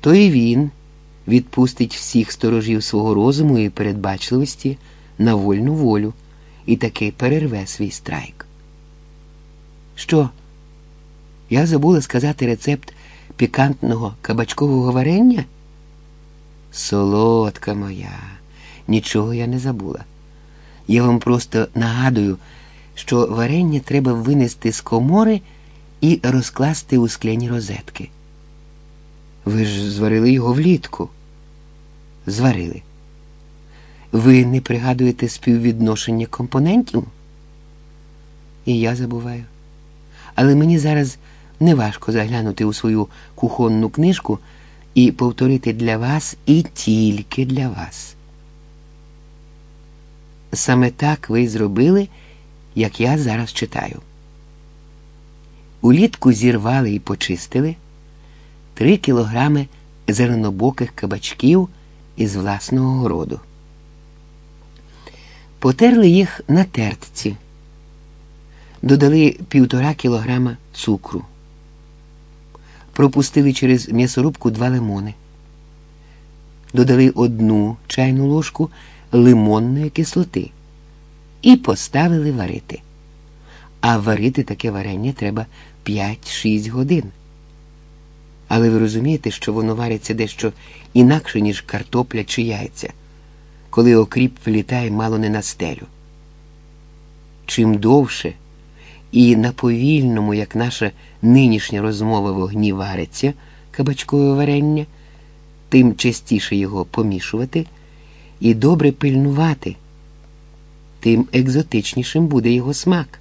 то і він відпустить всіх сторожів свого розуму і передбачливості на вольну волю і таки перерве свій страйк. Що? Я забула сказати рецепт пікантного кабачкового варення? Солодка моя, нічого я не забула. Я вам просто нагадую, що варення треба винести з комори і розкласти у скляні розетки. Ви ж зварили його влітку. Зварили. Ви не пригадуєте співвідношення компонентів? І я забуваю. Але мені зараз неважко заглянути у свою кухонну книжку і повторити для вас і тільки для вас. Саме так ви зробили, як я зараз читаю. Улітку зірвали і почистили три кілограми зеленобоких кабачків із власного городу. Потерли їх на тертці, додали півтора кілограма цукру, пропустили через м'ясорубку два лимони, додали одну чайну ложку лимонної кислоти і поставили варити. А варити таке варення треба 5-6 годин. Але ви розумієте, що воно вариться дещо інакше, ніж картопля чи яйця, коли окріп влітає мало не на стелю. Чим довше і на повільному, як наша нинішня розмова вогні вариться кабачкове варення, тим частіше його помішувати і добре пильнувати, тим екзотичнішим буде його смак.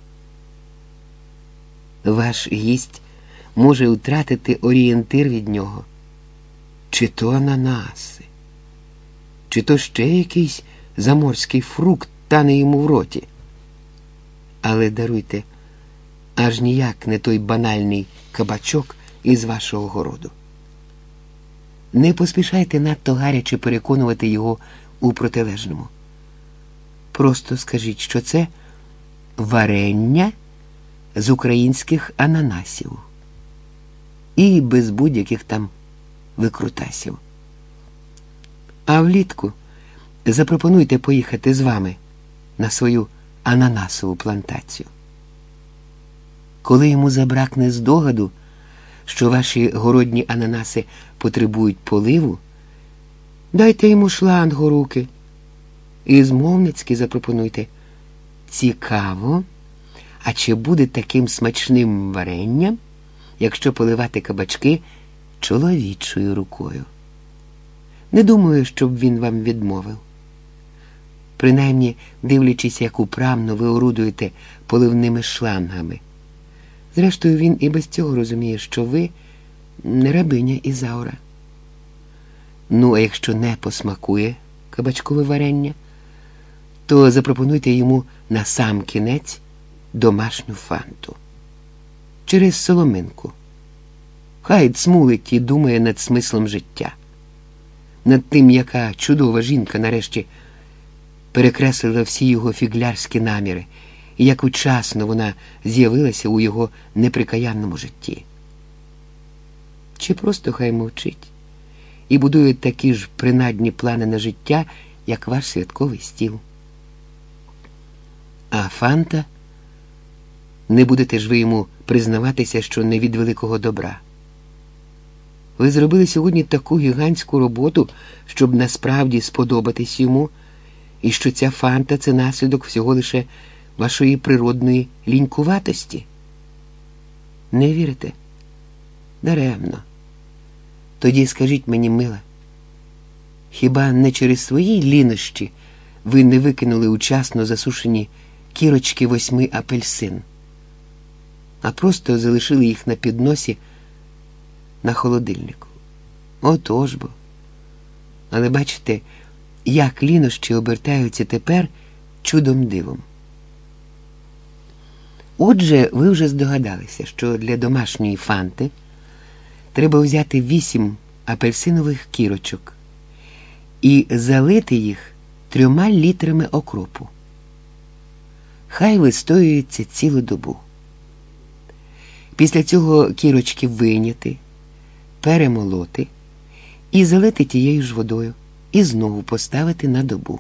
Ваш гість може втратити орієнтир від нього, чи то ананаси, чи то ще якийсь заморський фрукт тане йому в роті. Але даруйте, аж ніяк не той банальний кабачок із вашого городу. Не поспішайте надто гаряче переконувати його у протилежному. Просто скажіть, що це варення з українських ананасів і без будь-яких там викрутасів. А влітку запропонуйте поїхати з вами на свою ананасову плантацію. Коли йому забракне здогаду, що ваші городні ананаси потребують поливу, дайте йому шланг у руки і змовницьки запропонуйте. Цікаво, а чи буде таким смачним варенням, якщо поливати кабачки чоловічою рукою? Не думаю, щоб він вам відмовив. Принаймні, дивлячись, як управно ви орудуєте поливними шлангами. Зрештою, він і без цього розуміє, що ви не рабиня Ізаура. Ну, а якщо не посмакує кабачкове варення, то запропонуйте йому на сам кінець домашню фанту через соломинку. Хай цмулить і думає над смислом життя, над тим, яка чудова жінка нарешті перекреслила всі його фіглярські наміри, і як учасно вона з'явилася у його неприкаянному житті. Чи просто хай мовчить і будує такі ж принадні плани на життя, як ваш святковий стіл. А Фанта, не будете ж ви йому признаватися, що не від великого добра. Ви зробили сьогодні таку гігантську роботу, щоб насправді сподобатись йому, і що ця фанта це наслідок всього лише вашої природної лінькуватості. Не вірите? Даремно. Тоді скажіть мені, мила, хіба не через свої лінощі ви не викинули учасно засушені кірочки восьми апельсин, а просто залишили їх на підносі на холодильнику? Отож бо. Але бачите, як лінощі обертаються тепер чудом дивом. Отже, ви вже здогадалися, що для домашньої фанти треба взяти вісім апельсинових кірочок і залити їх трьома літрами окропу. Хай вистоюється цілу добу. Після цього кірочки виняти, перемолоти і залити тією ж водою, і знову поставити на добу.